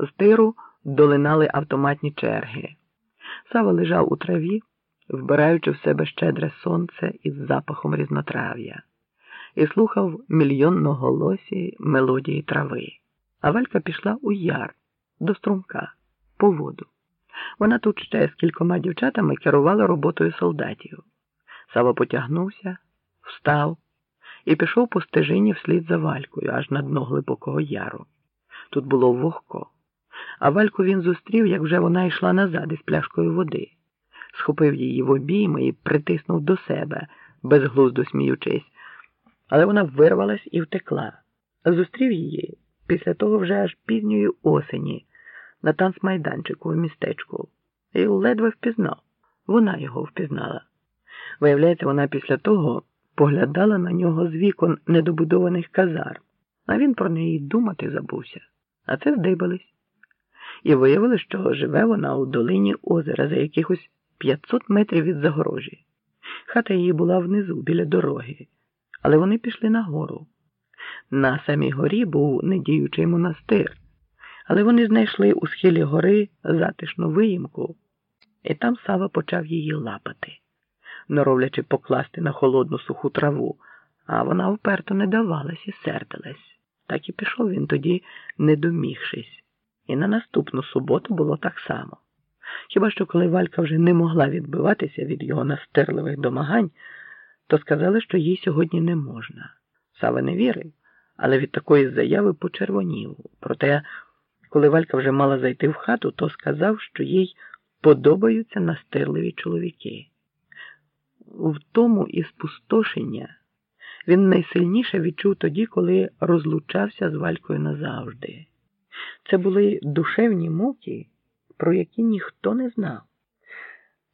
З тиру долинали автоматні черги. Сава лежав у траві, вбираючи в себе щедре сонце із запахом різнотрав'я, і слухав мільйонноголосі мелодії трави. А Валька пішла у яр до струмка по воду. Вона тут ще з кількома дівчатами керувала роботою солдатів. Сава потягнувся, встав і пішов по стежині вслід за валькою, аж на дно глибокого яру. Тут було вогко, а вальку він зустрів, як вже вона йшла назад із пляшкою води, схопив її в обійми і притиснув до себе, безглуздо сміючись, але вона вирвалась і втекла. Зустрів її після того вже аж пізньої осені на танцмайданчику в містечку і ледве впізнав. Вона його впізнала. Виявляється, вона після того поглядала на нього з вікон недобудованих казарм, а він про неї думати забувся. А це здибались. І виявили, що живе вона у долині озера за якихось 500 метрів від загорожі. Хата її була внизу, біля дороги, але вони пішли нагору. На самій горі був недіючий монастир, але вони знайшли у схилі гори затишну виїмку, і там Сава почав її лапати, норовлячи покласти на холодну суху траву, а вона вперто не давалась і сердилась. Так і пішов він тоді, не домігшись. І на наступну суботу було так само. Хіба що коли Валька вже не могла відбиватися від його настирливих домагань, то сказали, що їй сьогодні не можна. Сава не вірив, але від такої заяви почервонів. Проте, коли Валька вже мала зайти в хату, то сказав, що їй подобаються настирливі чоловіки. В тому і спустошення він найсильніше відчув тоді, коли розлучався з Валькою назавжди. Це були душевні муки, про які ніхто не знав.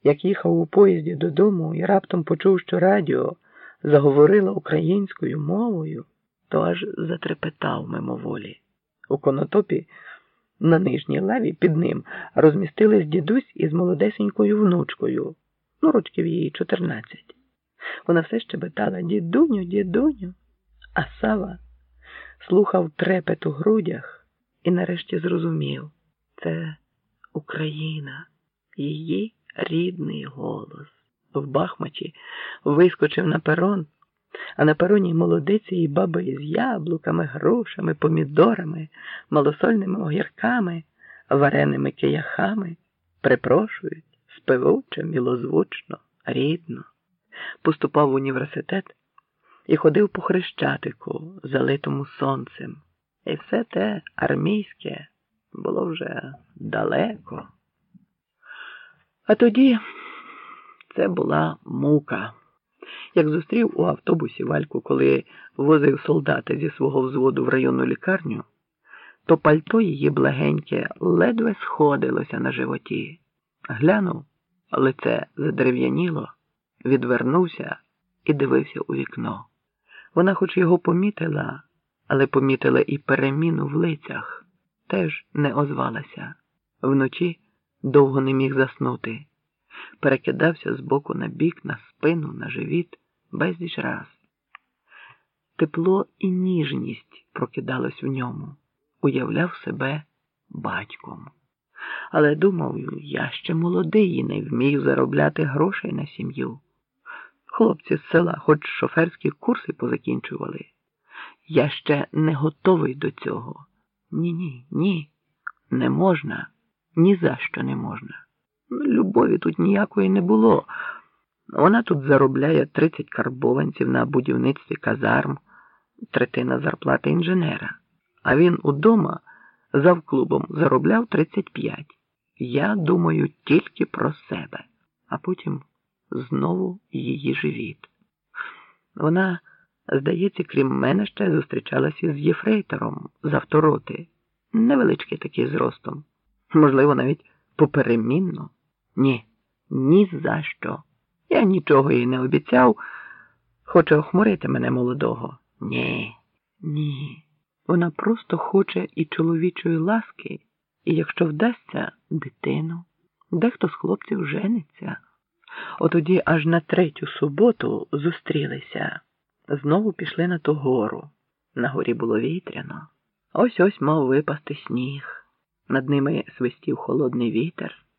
Як їхав у поїзді додому і раптом почув, що радіо заговорило українською мовою, то аж затрепетав мимоволі. У конотопі на нижній лаві під ним розмістились дідусь із молодесенькою внучкою, ну, рочків її чотирнадцять. Вона все ще питала дідуню, дідуню, а Сава слухав трепет у грудях і нарешті зрозумів це Україна, її рідний голос. В Бахмачі вискочив на перон, а на пероні молодиці і баби із яблуками, грушами, помідорами, малосольними огірками, вареними кияхами припрошують спевуче, мілозвучно, рідно поступав в університет і ходив по хрещатику, залитому сонцем. І все те армійське було вже далеко. А тоді це була мука. Як зустрів у автобусі Вальку, коли возив солдата зі свого взводу в районну лікарню, то пальто її благеньке ледве сходилося на животі. Глянув, лице задерев'яніло відвернувся і дивився у вікно. Вона, хоч його помітила, але помітила і переміну в лицях, теж не озвалася. Вночі довго не міг заснути, перекидався з боку на бік, на спину, на живіт безліч раз. Тепло і ніжність прокидалось в ньому, уявляв себе батьком. Але думав, я ще молодий і не вмію заробляти грошей на сім'ю. Хлопці з села, хоч шоферські курси позакінчували. Я ще не готовий до цього. Ні, ні, ні, не можна, ні за що не можна. Любові тут ніякої не було. Вона тут заробляє 30 карбованців на будівництві казарм, третина зарплати інженера. А він удома завклубом заробляв 35. Я думаю тільки про себе, а потім знову її живіт. Вона, здається, крім мене ще зустрічалася з єфрейтором з автороти, невеличкий такий зростом, можливо, навіть поперемінно. Ні, ні за що. Я нічого їй не обіцяв. Хоче охмурити мене молодого. Ні, ні. Вона просто хоче і чоловічої ласки, і якщо вдасться дитину, дехто з хлопців жениться. Отоді аж на третю суботу зустрілися, знову пішли на ту гору. На горі було вітряно. Ось ось мав випасти сніг. Над ними свистів холодний вітер.